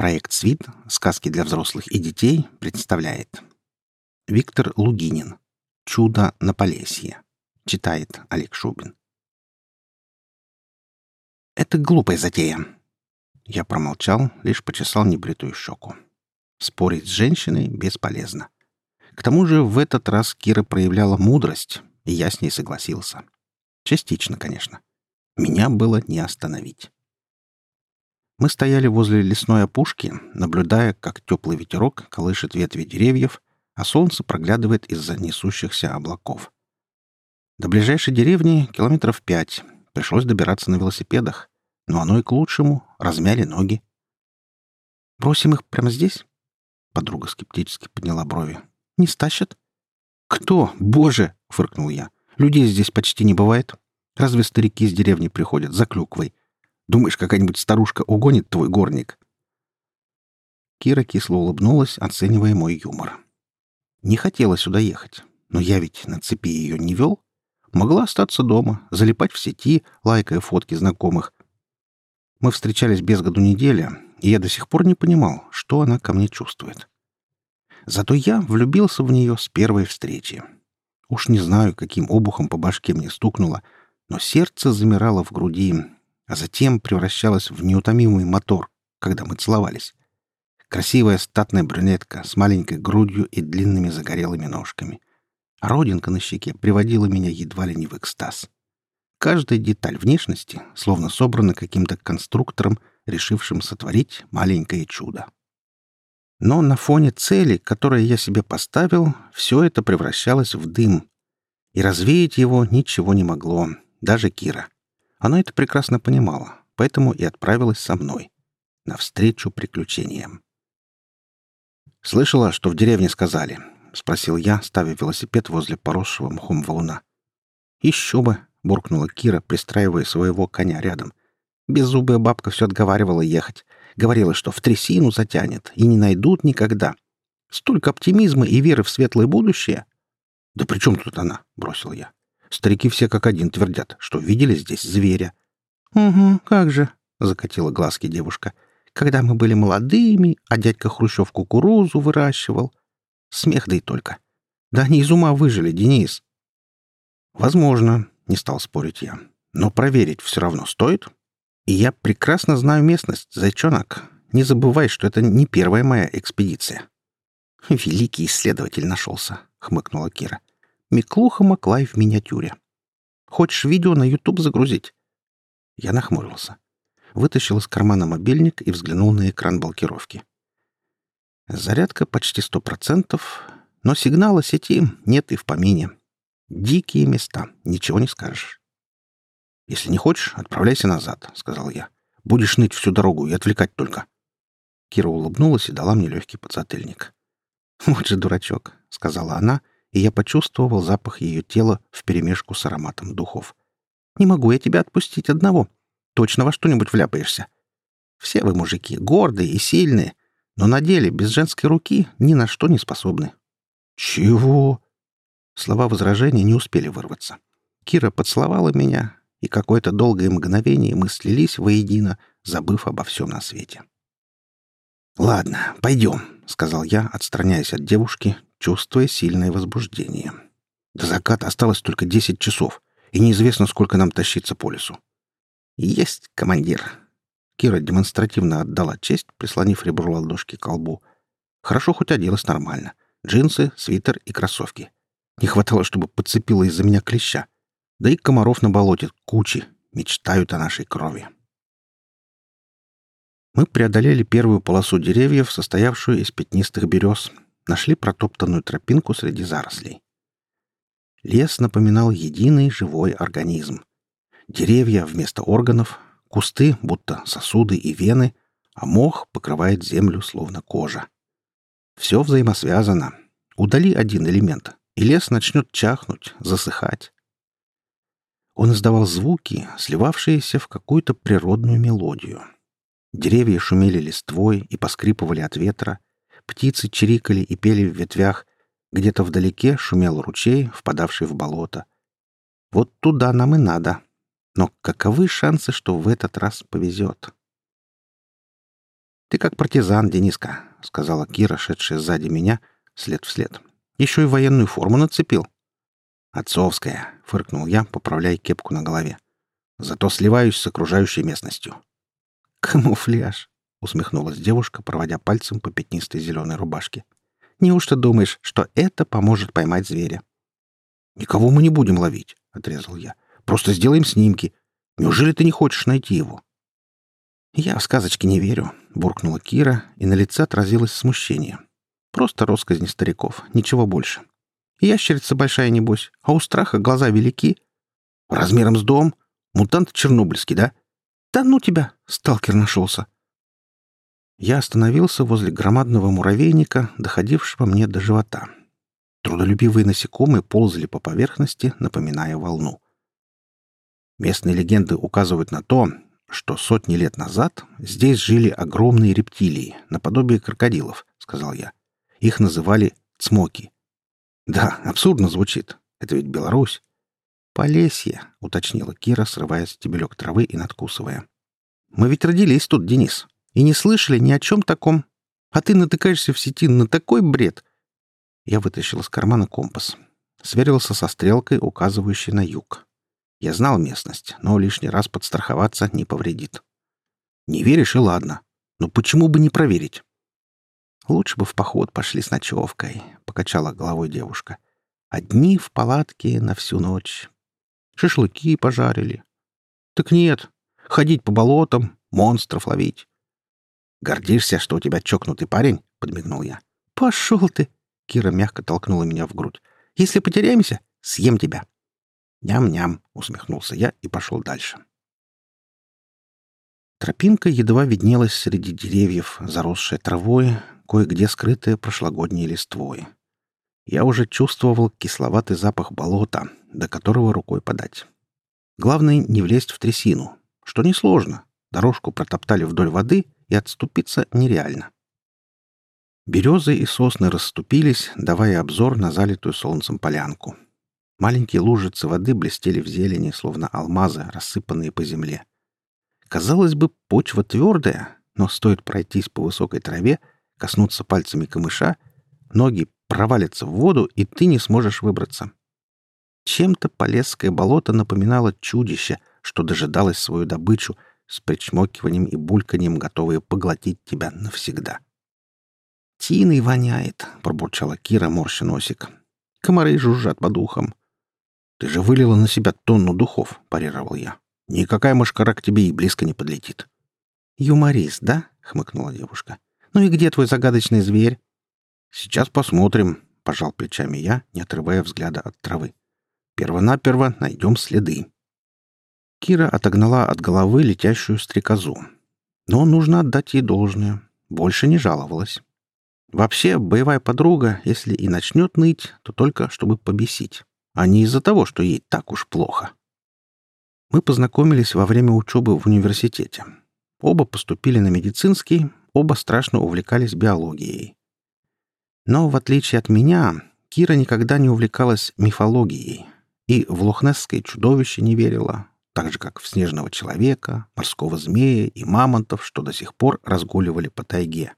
Проект «Свит. Сказки для взрослых и детей» представляет Виктор Лугинин «Чудо на Полесье». Читает Олег Шубин. «Это глупая затея». Я промолчал, лишь почесал небритую щеку. Спорить с женщиной бесполезно. К тому же в этот раз Кира проявляла мудрость, и я с ней согласился. Частично, конечно. Меня было не остановить. Мы стояли возле лесной опушки, наблюдая, как теплый ветерок колышет ветви деревьев, а солнце проглядывает из-за несущихся облаков. До ближайшей деревни километров пять. Пришлось добираться на велосипедах. Но оно и к лучшему. Размяли ноги. «Бросим их прямо здесь?» Подруга скептически подняла брови. «Не стащат?» «Кто? Боже!» — фыркнул я. «Людей здесь почти не бывает. Разве старики из деревни приходят за клюквой? Думаешь, какая-нибудь старушка угонит твой горник?» Кира кисло улыбнулась, оценивая мой юмор. Не хотела сюда ехать, но я ведь на цепи ее не вел. Могла остаться дома, залипать в сети, лайкая фотки знакомых. Мы встречались без году неделя, и я до сих пор не понимал, что она ко мне чувствует. Зато я влюбился в нее с первой встречи. Уж не знаю, каким обухом по башке мне стукнуло, но сердце замирало в груди, а затем превращалась в неутомимый мотор, когда мы целовались. Красивая статная брюнетка с маленькой грудью и длинными загорелыми ножками. А родинка на щеке приводила меня едва ли не в экстаз. Каждая деталь внешности словно собрана каким-то конструктором, решившим сотворить маленькое чудо. Но на фоне цели, которую я себе поставил, все это превращалось в дым. И развеять его ничего не могло, даже Кира. Она это прекрасно понимала, поэтому и отправилась со мной. Навстречу приключениям. «Слышала, что в деревне сказали?» — спросил я, ставя велосипед возле поросшего мхом валуна. «Еще бы!» — буркнула Кира, пристраивая своего коня рядом. Беззубая бабка все отговаривала ехать. Говорила, что в трясину затянет и не найдут никогда. Столько оптимизма и веры в светлое будущее. «Да при чем тут она?» — бросил я. Старики все как один твердят, что видели здесь зверя. «Угу, как же», — закатила глазки девушка. «Когда мы были молодыми, а дядька Хрущев кукурузу выращивал. Смех да и только. Да они из ума выжили, Денис». «Возможно», — не стал спорить я. «Но проверить все равно стоит. И я прекрасно знаю местность, зайчонок. Не забывай, что это не первая моя экспедиция». «Великий исследователь нашелся», — хмыкнула Кира. Миклуха Маклай в миниатюре. Хочешь видео на YouTube загрузить?» Я нахмурился. Вытащил из кармана мобильник и взглянул на экран блокировки. Зарядка почти сто процентов, но сигнала сети нет и в помине. Дикие места, ничего не скажешь. «Если не хочешь, отправляйся назад», — сказал я. «Будешь ныть всю дорогу и отвлекать только». Кира улыбнулась и дала мне легкий подзатыльник. «Вот же дурачок», — сказала она и я почувствовал запах ее тела вперемешку с ароматом духов. «Не могу я тебя отпустить одного. Точно во что-нибудь вляпаешься. Все вы, мужики, гордые и сильные, но на деле без женской руки ни на что не способны». «Чего?» Слова возражения не успели вырваться. Кира поцеловала меня, и какое-то долгое мгновение мы слились воедино, забыв обо всем на свете. «Ладно, пойдем», — сказал я, отстраняясь от девушки, чувствуя сильное возбуждение. До заката осталось только десять часов, и неизвестно, сколько нам тащиться по лесу. «Есть, командир!» Кира демонстративно отдала честь, прислонив ребро ладошки к колбу. Хорошо хоть оделась нормально. Джинсы, свитер и кроссовки. Не хватало, чтобы подцепила из-за меня клеща. Да и комаров на болоте кучи. Мечтают о нашей крови. Мы преодолели первую полосу деревьев, состоявшую из пятнистых берез, нашли протоптанную тропинку среди зарослей. Лес напоминал единый живой организм. Деревья вместо органов, кусты будто сосуды и вены, а мох покрывает землю словно кожа. Все взаимосвязано. Удали один элемент, и лес начнет чахнуть, засыхать. Он издавал звуки, сливавшиеся в какую-то природную мелодию. Деревья шумели листвой и поскрипывали от ветра, Птицы чирикали и пели в ветвях. Где-то вдалеке шумел ручей, впадавший в болото. Вот туда нам и надо. Но каковы шансы, что в этот раз повезет? «Ты как партизан, Дениска», — сказала Кира, шедшая сзади меня, след в след. «Еще и военную форму нацепил». «Отцовская», — фыркнул я, поправляя кепку на голове. «Зато сливаюсь с окружающей местностью». «Камуфляж», — усмехнулась девушка, проводя пальцем по пятнистой зеленой рубашке. «Неужто думаешь, что это поможет поймать зверя?» «Никого мы не будем ловить», — отрезал я. «Просто сделаем снимки. Неужели ты не хочешь найти его?» «Я в сказочки не верю», — буркнула Кира, и на лице отразилось смущение. «Просто росказни стариков, ничего больше. Ящерица большая, небось, а у страха глаза велики». «Размером с дом? Мутант чернобыльский, да?» «Да ну тебя!» — сталкер нашелся. Я остановился возле громадного муравейника, доходившего мне до живота. Трудолюбивые насекомые ползали по поверхности, напоминая волну. Местные легенды указывают на то, что сотни лет назад здесь жили огромные рептилии, наподобие крокодилов, — сказал я. Их называли цмоки. Да, абсурдно звучит. Это ведь Беларусь. «Полесье», — уточнила Кира, срывая стебелек травы и надкусывая. «Мы ведь родились тут, Денис, и не слышали ни о чем таком. А ты натыкаешься в сети на такой бред!» Я вытащил из кармана компас. Сверился со стрелкой, указывающей на юг. Я знал местность, но лишний раз подстраховаться не повредит. «Не веришь, и ладно. Но почему бы не проверить?» «Лучше бы в поход пошли с ночевкой», — покачала головой девушка. «Одни в палатке на всю ночь. Шашлыки пожарили». «Так нет. Ходить по болотам, монстров ловить». «Гордишься, что у тебя чокнутый парень?» — подмигнул я. «Пошел ты!» — Кира мягко толкнула меня в грудь. «Если потеряемся, съем тебя». «Ням-ням!» — усмехнулся я и пошел дальше. Тропинка едва виднелась среди деревьев, заросшая травой, кое-где скрытая прошлогодней листвой. Я уже чувствовал кисловатый запах болота, до которого рукой подать. Главное — не влезть в трясину, что несложно. Дорожку протоптали вдоль воды, и отступиться нереально. Березы и сосны расступились, давая обзор на залитую солнцем полянку. Маленькие лужицы воды блестели в зелени, словно алмазы, рассыпанные по земле. Казалось бы, почва твердая, но стоит пройтись по высокой траве, коснуться пальцами камыша, ноги провалятся в воду, и ты не сможешь выбраться. Чем-то Полесское болото напоминало чудище, что дожидалось свою добычу, с причмокиванием и бульканьем, готовые поглотить тебя навсегда. «Тиной воняет», — пробурчала Кира, морща носик. «Комары жужжат по духам». «Ты же вылила на себя тонну духов», — парировал я. «Никакая мошкара к тебе и близко не подлетит». «Юморист, да?» — хмыкнула девушка. «Ну и где твой загадочный зверь?» «Сейчас посмотрим», — пожал плечами я, не отрывая взгляда от травы. «Первонаперво найдем следы». Кира отогнала от головы летящую стрекозу. Но нужно отдать ей должное. Больше не жаловалась. Вообще, боевая подруга, если и начнет ныть, то только чтобы побесить, а не из-за того, что ей так уж плохо. Мы познакомились во время учебы в университете. Оба поступили на медицинский, оба страшно увлекались биологией. Но, в отличие от меня, Кира никогда не увлекалась мифологией и в лохнесское чудовище не верила, так же, как в снежного человека, морского змея и мамонтов, что до сих пор разгуливали по тайге.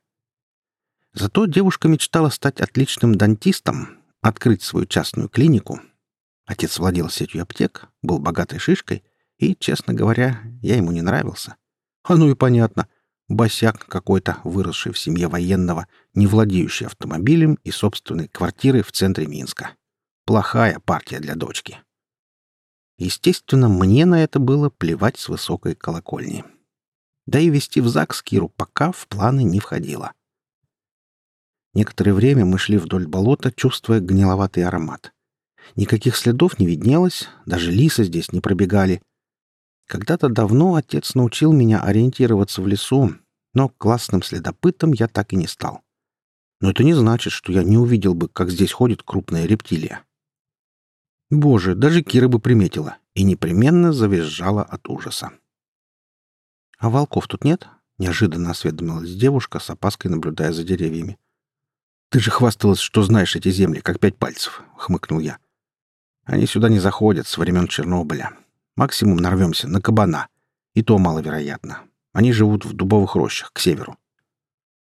Зато девушка мечтала стать отличным дантистом, открыть свою частную клинику. Отец владел сетью аптек, был богатой шишкой, и, честно говоря, я ему не нравился. А ну и понятно. Босяк какой-то, выросший в семье военного, не владеющий автомобилем и собственной квартирой в центре Минска. Плохая партия для дочки. Естественно, мне на это было плевать с высокой колокольни. Да и вести в ЗАГС Киру пока в планы не входило. Некоторое время мы шли вдоль болота, чувствуя гниловатый аромат. Никаких следов не виднелось, даже лисы здесь не пробегали. Когда-то давно отец научил меня ориентироваться в лесу, но классным следопытом я так и не стал. Но это не значит, что я не увидел бы, как здесь ходит крупная рептилия. Боже, даже Кира бы приметила и непременно завизжала от ужаса. «А волков тут нет?» — неожиданно осведомилась девушка, с опаской наблюдая за деревьями. «Ты же хвасталась, что знаешь эти земли, как пять пальцев», — хмыкнул я. «Они сюда не заходят с времен Чернобыля. Максимум нарвемся на кабана. И то маловероятно. Они живут в дубовых рощах, к северу».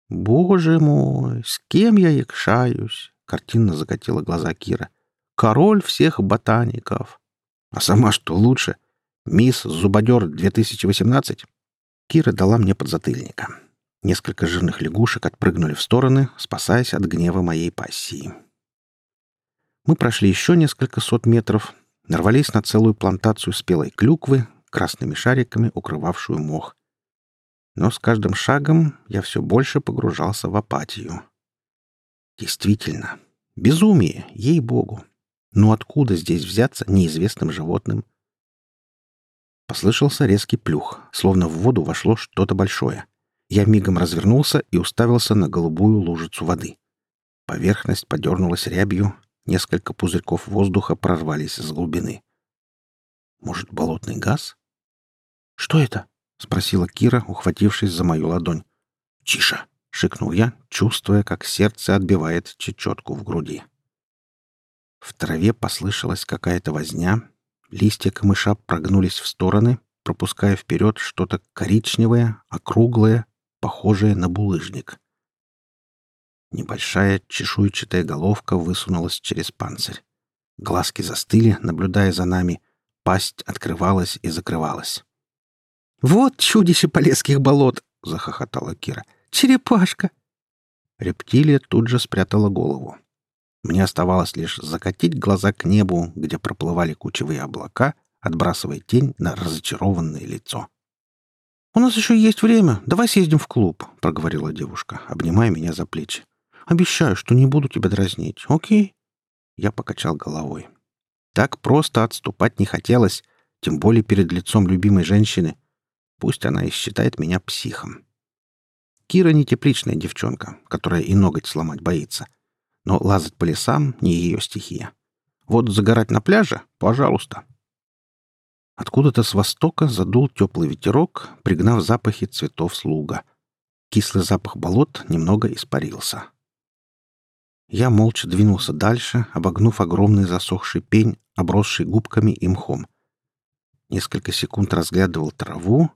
«Боже мой, с кем я якшаюсь?» — картинно закатила глаза Кира. «Король всех ботаников!» «А сама что лучше? Мисс Зубодер 2018?» Кира дала мне подзатыльника. Несколько жирных лягушек отпрыгнули в стороны, спасаясь от гнева моей пассии. Мы прошли еще несколько сот метров, нарвались на целую плантацию спелой клюквы, красными шариками укрывавшую мох. Но с каждым шагом я все больше погружался в апатию. Действительно, безумие, ей-богу. Но откуда здесь взяться неизвестным животным? Послышался резкий плюх, словно в воду вошло что-то большое. Я мигом развернулся и уставился на голубую лужицу воды. Поверхность подернулась рябью, несколько пузырьков воздуха прорвались с глубины. Может, болотный газ? «Что это?» — спросила Кира, ухватившись за мою ладонь. «Тише!» — шикнул я, чувствуя, как сердце отбивает чечетку в груди. В траве послышалась какая-то возня, листья камыша прогнулись в стороны, пропуская вперед что-то коричневое, округлое, похожее на булыжник. Небольшая чешуйчатая головка высунулась через панцирь. Глазки застыли, наблюдая за нами. Пасть открывалась и закрывалась. «Вот чудище полесских болот!» — захохотала Кира. «Черепашка!» Рептилия тут же спрятала голову. Мне оставалось лишь закатить глаза к небу, где проплывали кучевые облака, отбрасывая тень на разочарованное лицо. «У нас еще есть время. Давай съездим в клуб», — проговорила девушка, обнимая меня за плечи. «Обещаю, что не буду тебя дразнить, окей?» Я покачал головой. Так просто отступать не хотелось, тем более перед лицом любимой женщины. Пусть она и считает меня психом. Кира не тепличная девчонка, которая и ноготь сломать боится. Но лазать по лесам — не ее стихия. Вот загорать на пляже — пожалуйста. Откуда-то с востока задул теплый ветерок, пригнав запахи цветов слуга. Кислый запах болот немного испарился. Я молча двинулся дальше, обогнув огромный засохший пень, обросший губками и мхом. Несколько секунд разглядывал траву,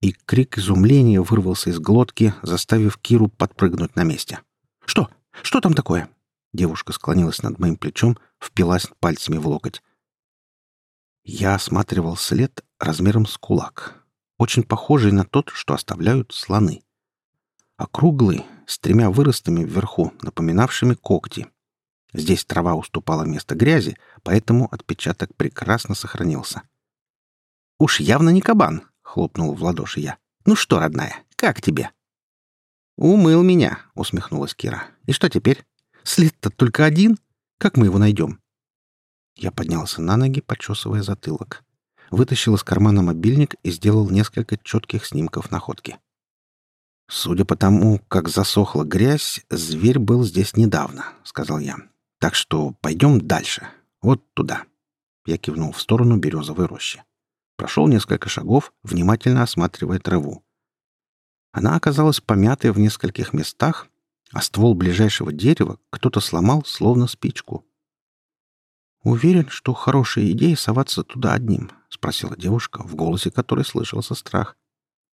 и крик изумления вырвался из глотки, заставив Киру подпрыгнуть на месте. «Что? Что там такое?» Девушка склонилась над моим плечом, впилась пальцами в локоть. Я осматривал след размером с кулак, очень похожий на тот, что оставляют слоны. Округлый, с тремя выростами вверху, напоминавшими когти. Здесь трава уступала место грязи, поэтому отпечаток прекрасно сохранился. «Уж явно не кабан!» — хлопнул в ладоши я. «Ну что, родная, как тебе?» «Умыл меня», — усмехнулась Кира. «И что теперь? След-то только один? Как мы его найдем?» Я поднялся на ноги, почесывая затылок. Вытащил из кармана мобильник и сделал несколько четких снимков находки. «Судя по тому, как засохла грязь, зверь был здесь недавно», — сказал я. «Так что пойдем дальше. Вот туда». Я кивнул в сторону березовой рощи. Прошел несколько шагов, внимательно осматривая траву. Она оказалась помятой в нескольких местах, а ствол ближайшего дерева кто-то сломал, словно спичку. «Уверен, что хорошая идея соваться туда одним?» — спросила девушка, в голосе которой слышался страх.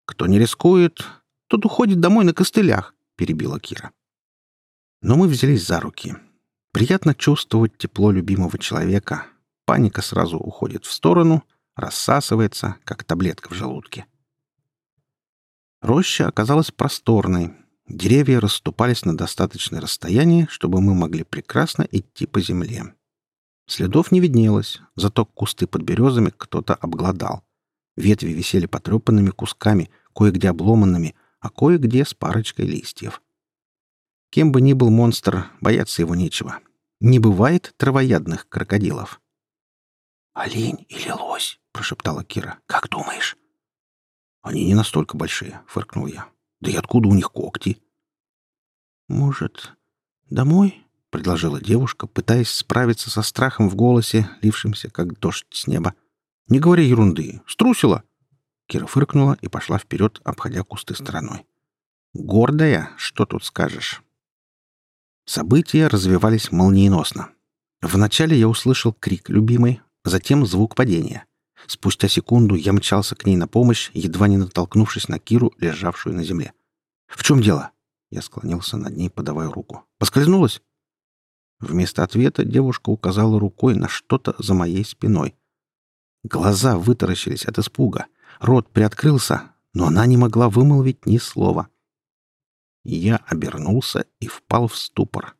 «Кто не рискует, тот уходит домой на костылях», — перебила Кира. Но мы взялись за руки. Приятно чувствовать тепло любимого человека. Паника сразу уходит в сторону, рассасывается, как таблетка в желудке. Роща оказалась просторной. Деревья расступались на достаточное расстояние, чтобы мы могли прекрасно идти по земле. Следов не виднелось, зато кусты под березами кто-то обглодал. Ветви висели потрепанными кусками, кое-где обломанными, а кое-где с парочкой листьев. Кем бы ни был монстр, бояться его нечего. Не бывает травоядных крокодилов. «Олень или лось?» — прошептала Кира. «Как думаешь?» «Они не настолько большие», — фыркнул я. «Да и откуда у них когти?» «Может, домой?» предложила девушка, пытаясь справиться со страхом в голосе, лившимся, как дождь с неба. «Не говори ерунды. Струсила!» Кира фыркнула и пошла вперед, обходя кусты стороной. «Гордая? Что тут скажешь?» События развивались молниеносно. Вначале я услышал крик любимой, затем звук падения. Спустя секунду я мчался к ней на помощь, едва не натолкнувшись на Киру, лежавшую на земле. «В чем дело?» Я склонился над ней, подавая руку. «Поскользнулась?» Вместо ответа девушка указала рукой на что-то за моей спиной. Глаза вытаращились от испуга. Рот приоткрылся, но она не могла вымолвить ни слова. Я обернулся и впал в ступор.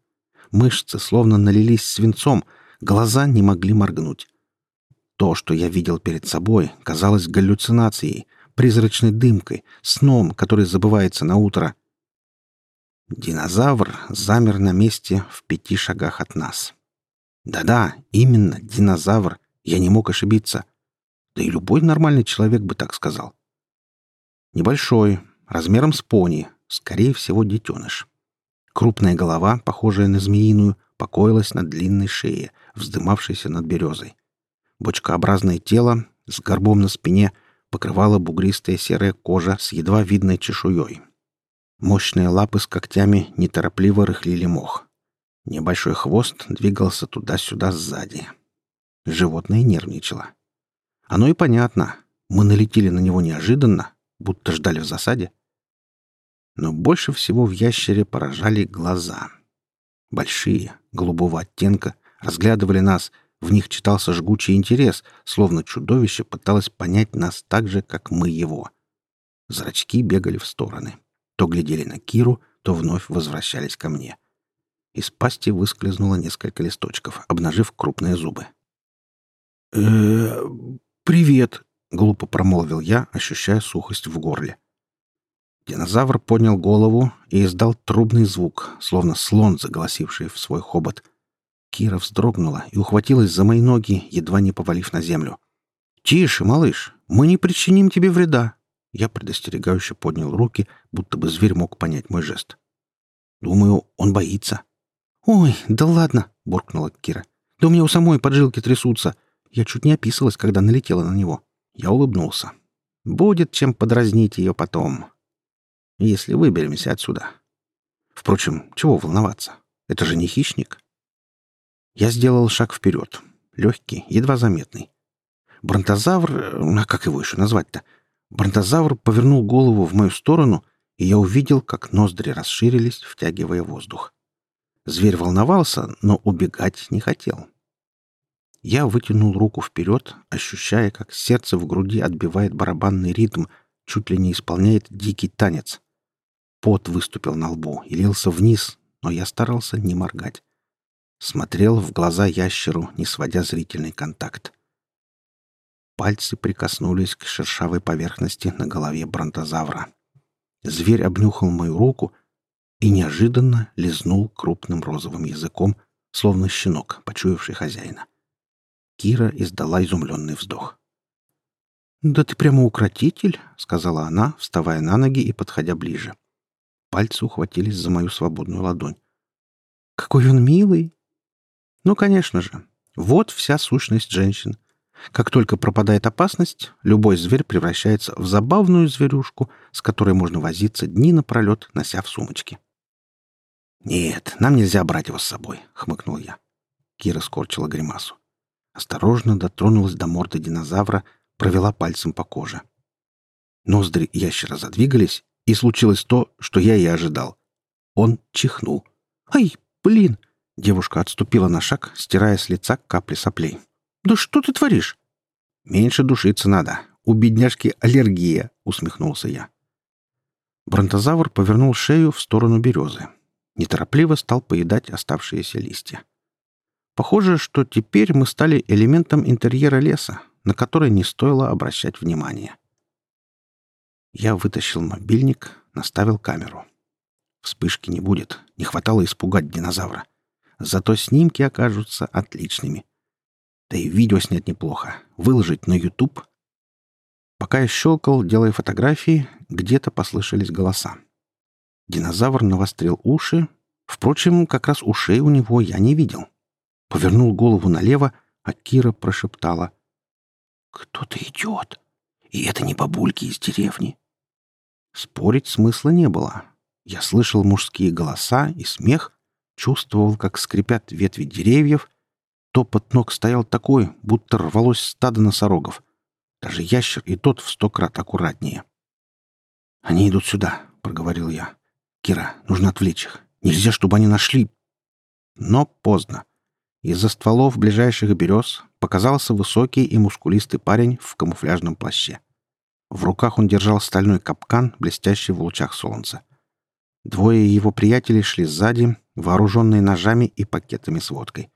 Мышцы словно налились свинцом, глаза не могли моргнуть. То, что я видел перед собой, казалось галлюцинацией, призрачной дымкой, сном, который забывается на утро. Динозавр замер на месте в пяти шагах от нас. Да-да, именно динозавр. Я не мог ошибиться. Да и любой нормальный человек бы так сказал. Небольшой, размером с пони, скорее всего, детеныш. Крупная голова, похожая на змеиную, покоилась на длинной шее, вздымавшейся над березой. Бочкообразное тело с горбом на спине покрывала бугристая серая кожа с едва видной чешуей. Мощные лапы с когтями неторопливо рыхлили мох. Небольшой хвост двигался туда-сюда сзади. Животное нервничало. Оно и понятно. Мы налетели на него неожиданно, будто ждали в засаде. Но больше всего в ящере поражали глаза. Большие, голубого оттенка, разглядывали нас, в них читался жгучий интерес, словно чудовище пыталось понять нас так же, как мы его. Зрачки бегали в стороны. То глядели на Киру, то вновь возвращались ко мне. Из пасти выскользнуло несколько листочков, обнажив крупные зубы. э привет», — глупо промолвил я, ощущая сухость в горле. Динозавр поднял голову и издал трубный звук, словно слон, заголосивший в свой хобот. Кира вздрогнула и ухватилась за мои ноги, едва не повалив на землю. «Тише, малыш, мы не причиним тебе вреда!» Я предостерегающе поднял руки, будто бы зверь мог понять мой жест. «Думаю, он боится». «Ой, да ладно!» — буркнула Кира. «Да у меня у самой поджилки трясутся. Я чуть не описалась, когда налетела на него». Я улыбнулся. «Будет чем подразнить ее потом если выберемся отсюда. Впрочем, чего волноваться? Это же не хищник. Я сделал шаг вперед. Легкий, едва заметный. Бронтозавр... А как его еще назвать-то? Бронтозавр повернул голову в мою сторону, и я увидел, как ноздри расширились, втягивая воздух. Зверь волновался, но убегать не хотел. Я вытянул руку вперед, ощущая, как сердце в груди отбивает барабанный ритм, чуть ли не исполняет дикий танец. Пот выступил на лбу и лился вниз, но я старался не моргать. Смотрел в глаза ящеру, не сводя зрительный контакт. Пальцы прикоснулись к шершавой поверхности на голове бронтозавра. Зверь обнюхал мою руку и неожиданно лизнул крупным розовым языком, словно щенок, почуявший хозяина. Кира издала изумленный вздох. «Да ты прямо укротитель», — сказала она, вставая на ноги и подходя ближе. Пальцы ухватились за мою свободную ладонь. «Какой он милый!» «Ну, конечно же. Вот вся сущность женщин. Как только пропадает опасность, любой зверь превращается в забавную зверюшку, с которой можно возиться дни напролет, нося в сумочке. «Нет, нам нельзя брать его с собой», — хмыкнул я. Кира скорчила гримасу. Осторожно дотронулась до морды динозавра, провела пальцем по коже. Ноздри ящера задвигались, и случилось то, что я и ожидал. Он чихнул. «Ай, блин!» Девушка отступила на шаг, стирая с лица капли соплей. «Да что ты творишь?» «Меньше душиться надо. У бедняжки аллергия», — усмехнулся я. Бронтозавр повернул шею в сторону березы. Неторопливо стал поедать оставшиеся листья. Похоже, что теперь мы стали элементом интерьера леса, на который не стоило обращать внимания. Я вытащил мобильник, наставил камеру. Вспышки не будет, не хватало испугать динозавра. Зато снимки окажутся отличными. Да и видео снять неплохо, выложить на YouTube. Пока я щелкал, делая фотографии, где-то послышались голоса. Динозавр навострил уши. Впрочем, как раз ушей у него я не видел. Повернул голову налево, а Кира прошептала. «Кто-то идет. И это не бабульки из деревни. Спорить смысла не было. Я слышал мужские голоса и смех, чувствовал, как скрипят ветви деревьев. Топот ног стоял такой, будто рвалось стадо носорогов. Даже ящер и тот в сто крат аккуратнее. «Они идут сюда», — проговорил я. Кира, нужно отвлечь их. Нельзя, чтобы они нашли...» Но поздно. Из-за стволов ближайших берез показался высокий и мускулистый парень в камуфляжном плаще. В руках он держал стальной капкан, блестящий в лучах солнца. Двое его приятелей шли сзади, вооруженные ножами и пакетами с водкой.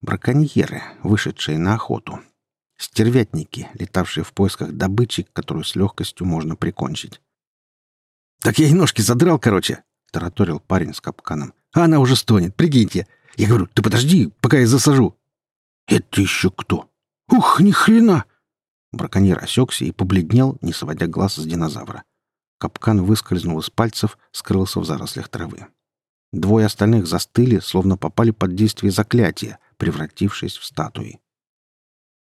Браконьеры, вышедшие на охоту. Стервятники, летавшие в поисках добычи, которую с легкостью можно прикончить. «Так я и ножки задрал, короче!» — тараторил парень с капканом. «А она уже стонет, прикиньте! Я говорю, ты подожди, пока я засажу!» «Это еще кто?» «Ух, ни хрена!» Браконьер осекся и побледнел, не сводя глаз с динозавра. Капкан выскользнул из пальцев, скрылся в зарослях травы. Двое остальных застыли, словно попали под действие заклятия, превратившись в статуи.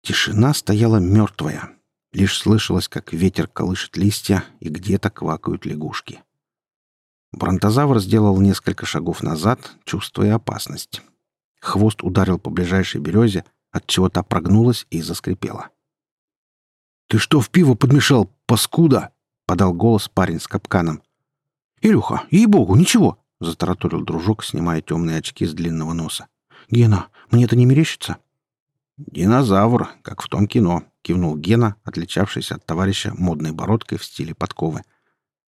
Тишина стояла мертвая. Лишь слышалось, как ветер колышет листья и где-то квакают лягушки. Бронтозавр сделал несколько шагов назад, чувствуя опасность. Хвост ударил по ближайшей березе, отчего та прогнулась и заскрипела. «Ты что в пиво подмешал, паскуда?» — подал голос парень с капканом. «Илюха, ей-богу, ничего!» — затараторил дружок, снимая темные очки с длинного носа. «Гена, мне это не мерещится?» «Динозавр, как в том кино», — кивнул Гена, отличавшийся от товарища модной бородкой в стиле подковы.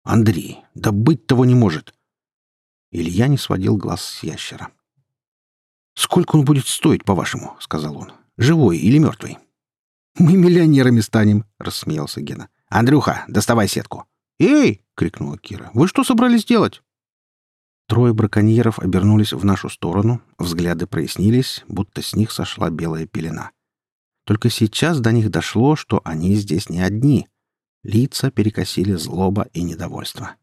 «Андрей, да быть того не может!» Илья не сводил глаз с ящера. «Сколько он будет стоить, по-вашему?» — сказал он. «Живой или мертвый?» «Мы миллионерами станем», — рассмеялся Гена. «Андрюха, доставай сетку». «Эй!» — крикнула Кира. «Вы что собрались делать?» Трое браконьеров обернулись в нашу сторону, взгляды прояснились, будто с них сошла белая пелена. Только сейчас до них дошло, что они здесь не одни. Лица перекосили злоба и недовольство.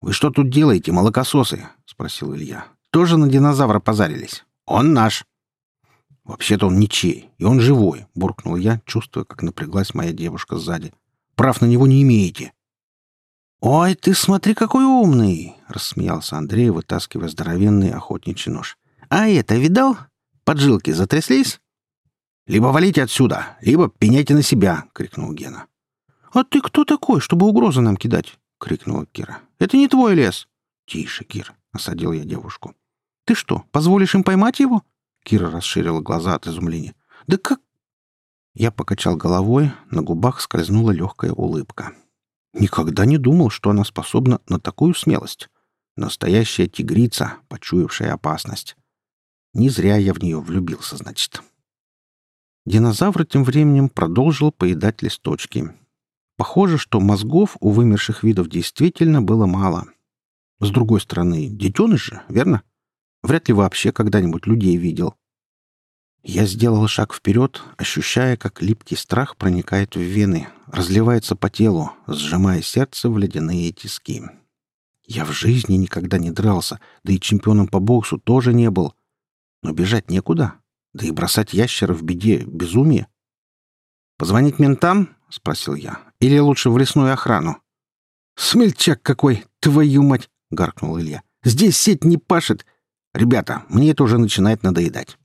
«Вы что тут делаете, молокососы?» — спросил Илья. «Тоже на динозавра позарились? Он наш!» «Вообще-то он ничей, и он живой», — буркнул я, чувствуя, как напряглась моя девушка сзади. «Прав на него не имеете». «Ой, ты смотри, какой умный!» — рассмеялся Андрей, вытаскивая здоровенный охотничий нож. «А это видал? Поджилки затряслись?» «Либо валите отсюда, либо пеняйте на себя!» — крикнул Гена. «А ты кто такой, чтобы угрозы нам кидать?» — крикнула Кира. «Это не твой лес!» «Тише, Кир!» — осадил я девушку. «Ты что, позволишь им поймать его?» Кира расширила глаза от изумления. «Да как...» Я покачал головой, на губах скользнула легкая улыбка. Никогда не думал, что она способна на такую смелость. Настоящая тигрица, почуявшая опасность. Не зря я в нее влюбился, значит. Динозавр тем временем продолжил поедать листочки. Похоже, что мозгов у вымерших видов действительно было мало. С другой стороны, детеныш же, верно? Вряд ли вообще когда-нибудь людей видел. Я сделал шаг вперед, ощущая, как липкий страх проникает в вены, разливается по телу, сжимая сердце в ледяные тиски. Я в жизни никогда не дрался, да и чемпионом по боксу тоже не был. Но бежать некуда, да и бросать ящера в беде — безумие. «Позвонить ментам?» — спросил я. «Или лучше в лесную охрану?» «Смельчак какой! Твою мать!» — гаркнул Илья. «Здесь сеть не пашет! Ребята, мне это уже начинает надоедать».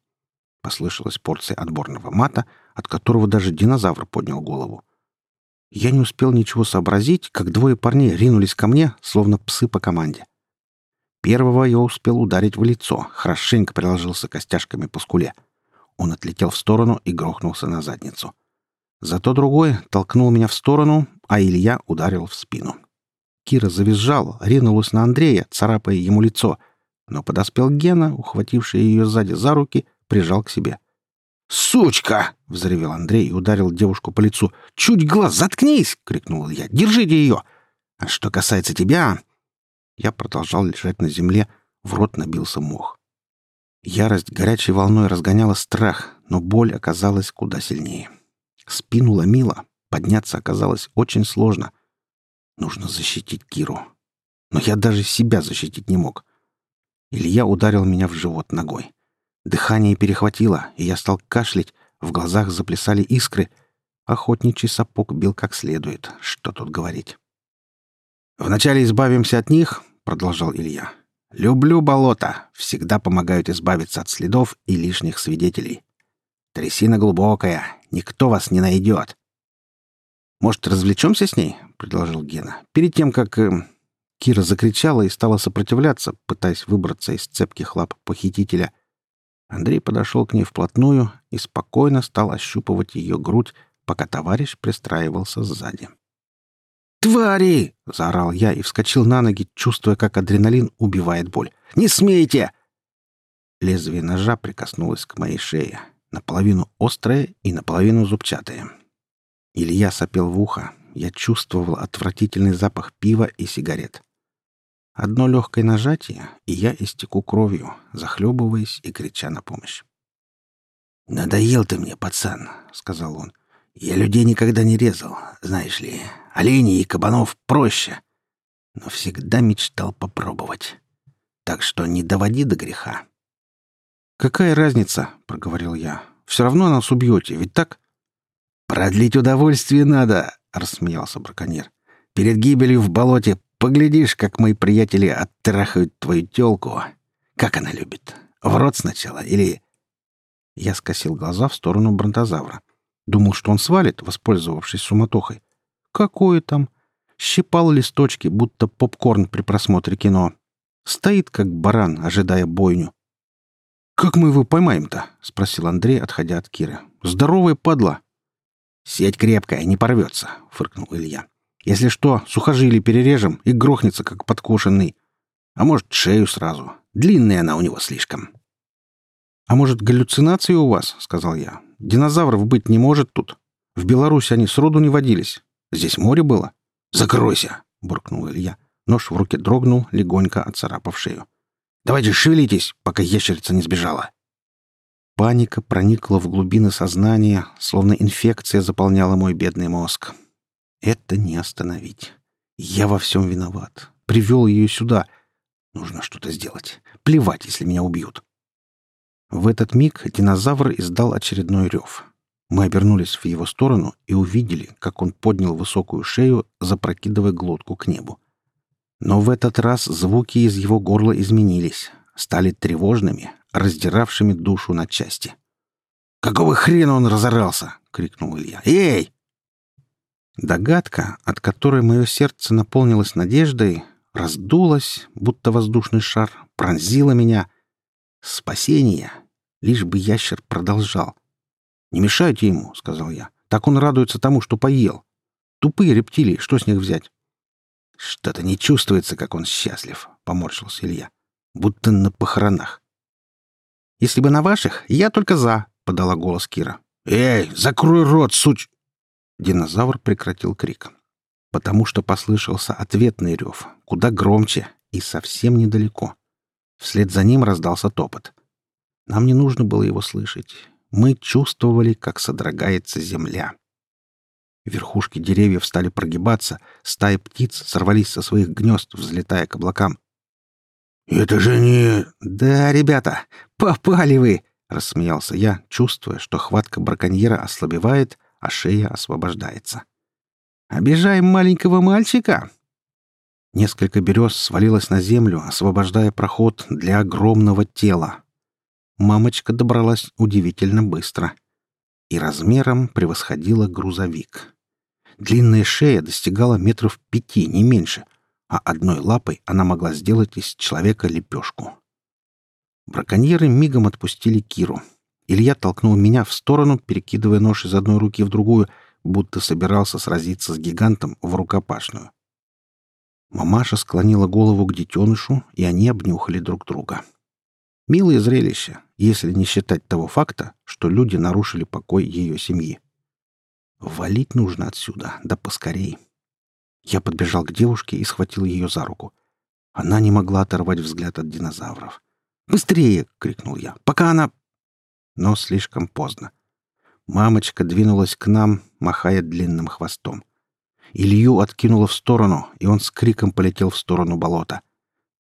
Послышалась порция отборного мата, от которого даже динозавр поднял голову. Я не успел ничего сообразить, как двое парней ринулись ко мне, словно псы по команде. Первого я успел ударить в лицо, хорошенько приложился костяшками по скуле. Он отлетел в сторону и грохнулся на задницу. Зато другой толкнул меня в сторону, а Илья ударил в спину. Кира завизжал, ринулась на Андрея, царапая ему лицо, но подоспел Гена, ухвативший ее сзади за руки, прижал к себе. «Сучка!» — взревел Андрей и ударил девушку по лицу. «Чуть глаз заткнись!» — крикнул я. «Держите ее!» «А что касается тебя...» Я продолжал лежать на земле, в рот набился мох. Ярость горячей волной разгоняла страх, но боль оказалась куда сильнее. Спину ломило, подняться оказалось очень сложно. Нужно защитить Киру. Но я даже себя защитить не мог. Илья ударил меня в живот ногой. Дыхание перехватило, и я стал кашлять, в глазах заплясали искры. Охотничий сапог бил как следует. Что тут говорить? «Вначале избавимся от них», — продолжал Илья. «Люблю болото. Всегда помогают избавиться от следов и лишних свидетелей. Трясина глубокая. Никто вас не найдет». «Может, развлечемся с ней?» — предложил Гена. «Перед тем, как... Э, Кира закричала и стала сопротивляться, пытаясь выбраться из цепких лап похитителя. Андрей подошел к ней вплотную и спокойно стал ощупывать ее грудь, пока товарищ пристраивался сзади. «Твари!» — заорал я и вскочил на ноги, чувствуя, как адреналин убивает боль. «Не смейте!» Лезвие ножа прикоснулось к моей шее, наполовину острое и наполовину зубчатое. Илья сопел в ухо. Я чувствовал отвратительный запах пива и сигарет. Одно легкое нажатие, и я истеку кровью, захлебываясь и крича на помощь. «Надоел ты мне, пацан», — сказал он. «Я людей никогда не резал, знаешь ли. Оленей и кабанов проще. Но всегда мечтал попробовать. Так что не доводи до греха». «Какая разница?» — проговорил я. «Все равно нас убьете, ведь так?» «Продлить удовольствие надо», — рассмеялся браконьер. «Перед гибелью в болоте Поглядишь, как мои приятели оттрахают твою тёлку. Как она любит. В рот сначала или...» Я скосил глаза в сторону бронтозавра. Думал, что он свалит, воспользовавшись суматохой. Какое там? Щипал листочки, будто попкорн при просмотре кино. Стоит, как баран, ожидая бойню. «Как мы его поймаем-то?» — спросил Андрей, отходя от Киры. «Здоровая падла!» «Сеть крепкая, не порвется», — фыркнул Илья. Если что, сухожилие перережем и грохнется, как подкошенный. А может, шею сразу. Длинная она у него слишком. «А может, галлюцинации у вас?» — сказал я. «Динозавров быть не может тут. В Беларуси они сроду не водились. Здесь море было». «Закройся!» — буркнул Илья. Нож в руке дрогнул, легонько отцарапав шею. «Давайте шевелитесь, пока ящерица не сбежала!» Паника проникла в глубины сознания, словно инфекция заполняла мой бедный мозг. Это не остановить. Я во всем виноват. Привел ее сюда. Нужно что-то сделать. Плевать, если меня убьют. В этот миг динозавр издал очередной рев. Мы обернулись в его сторону и увидели, как он поднял высокую шею, запрокидывая глотку к небу. Но в этот раз звуки из его горла изменились, стали тревожными, раздиравшими душу на части. «Какого хрена он разорался?» — крикнул Илья. «Эй, Догадка, от которой мое сердце наполнилось надеждой, раздулась, будто воздушный шар, пронзила меня. Спасение! Лишь бы ящер продолжал. «Не мешайте ему», — сказал я. «Так он радуется тому, что поел. Тупые рептилии, что с них взять?» «Что-то не чувствуется, как он счастлив», — поморщился Илья. «Будто на похоронах». «Если бы на ваших, я только за», — подала голос Кира. «Эй, закрой рот, суч...» Динозавр прекратил крик, потому что послышался ответный рев, куда громче и совсем недалеко. Вслед за ним раздался топот. Нам не нужно было его слышать. Мы чувствовали, как содрогается земля. Верхушки деревьев стали прогибаться, стаи птиц сорвались со своих гнезд, взлетая к облакам. «Это же не...» «Да, ребята, попали вы!» — рассмеялся я, чувствуя, что хватка браконьера ослабевает, а шея освобождается. «Обижаем маленького мальчика!» Несколько берез свалилось на землю, освобождая проход для огромного тела. Мамочка добралась удивительно быстро и размером превосходила грузовик. Длинная шея достигала метров пяти, не меньше, а одной лапой она могла сделать из человека лепешку. Браконьеры мигом отпустили Киру — Илья толкнул меня в сторону, перекидывая нож из одной руки в другую, будто собирался сразиться с гигантом в рукопашную. Мамаша склонила голову к детенышу, и они обнюхали друг друга. Милое зрелище, если не считать того факта, что люди нарушили покой ее семьи. Валить нужно отсюда, да поскорей. Я подбежал к девушке и схватил ее за руку. Она не могла оторвать взгляд от динозавров. «Быстрее!» — крикнул я. «Пока она...» но слишком поздно. Мамочка двинулась к нам, махая длинным хвостом. Илью откинуло в сторону, и он с криком полетел в сторону болота.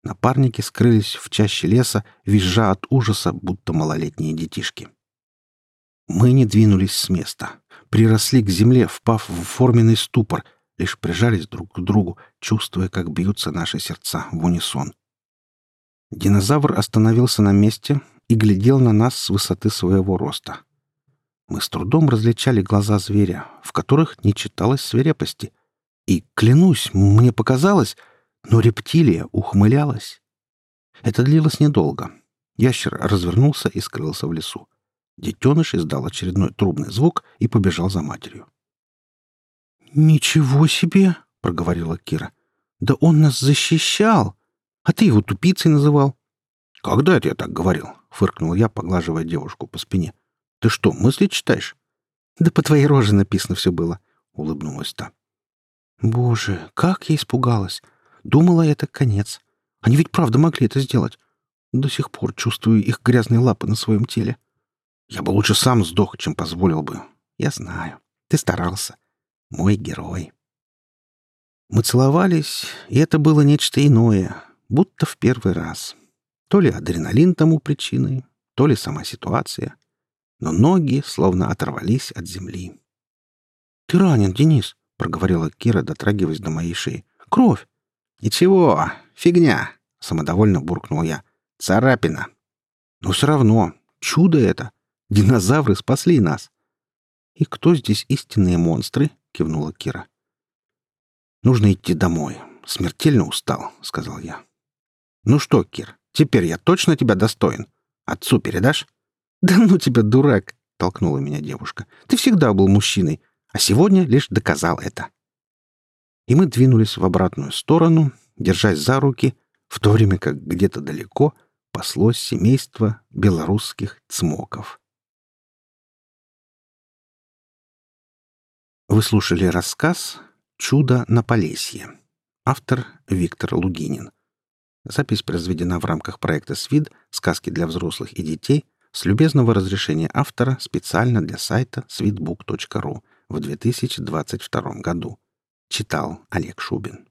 Напарники скрылись в чаще леса, визжа от ужаса, будто малолетние детишки. Мы не двинулись с места. Приросли к земле, впав в форменный ступор, лишь прижались друг к другу, чувствуя, как бьются наши сердца в унисон. Динозавр остановился на месте, и глядел на нас с высоты своего роста. Мы с трудом различали глаза зверя, в которых не читалось свирепости. И, клянусь, мне показалось, Но рептилия ухмылялась. Это длилось недолго. Ящер развернулся и скрылся в лесу. Детеныш издал очередной трубный звук и побежал за матерью. «Ничего себе!» — проговорила Кира. «Да он нас защищал! А ты его тупицей называл!» «Когда это я так говорил?» — фыркнул я, поглаживая девушку по спине. «Ты что, мысли читаешь?» «Да по твоей роже написано все было», — улыбнулась та. «Боже, как я испугалась! Думала, это конец. Они ведь правда могли это сделать. До сих пор чувствую их грязные лапы на своем теле. Я бы лучше сам сдох, чем позволил бы. Я знаю. Ты старался. Мой герой. Мы целовались, и это было нечто иное, будто в первый раз. То ли адреналин тому причиной, то ли сама ситуация. Но ноги словно оторвались от земли. «Ты ранен, Денис», — проговорила Кира, дотрагиваясь до моей шеи. «Кровь!» «Ничего, фигня!» — самодовольно буркнул я. «Царапина!» «Но все равно, чудо это! Динозавры спасли нас!» «И кто здесь истинные монстры?» — кивнула Кира. «Нужно идти домой. Смертельно устал», — сказал я. «Ну что, Кир, теперь я точно тебя достоин? Отцу передашь?» «Да ну тебя, дурак!» — толкнула меня девушка. «Ты всегда был мужчиной, а сегодня лишь доказал это» и мы двинулись в обратную сторону, держась за руки, в то время как где-то далеко паслось семейство белорусских цмоков. Вы слушали рассказ «Чудо на Полесье». Автор Виктор Лугинин. Запись произведена в рамках проекта «СВИД. Сказки для взрослых и детей» с любезного разрешения автора специально для сайта sweetbook.ru в 2022 году. Читал Олег Шубин.